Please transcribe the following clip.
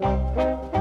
Música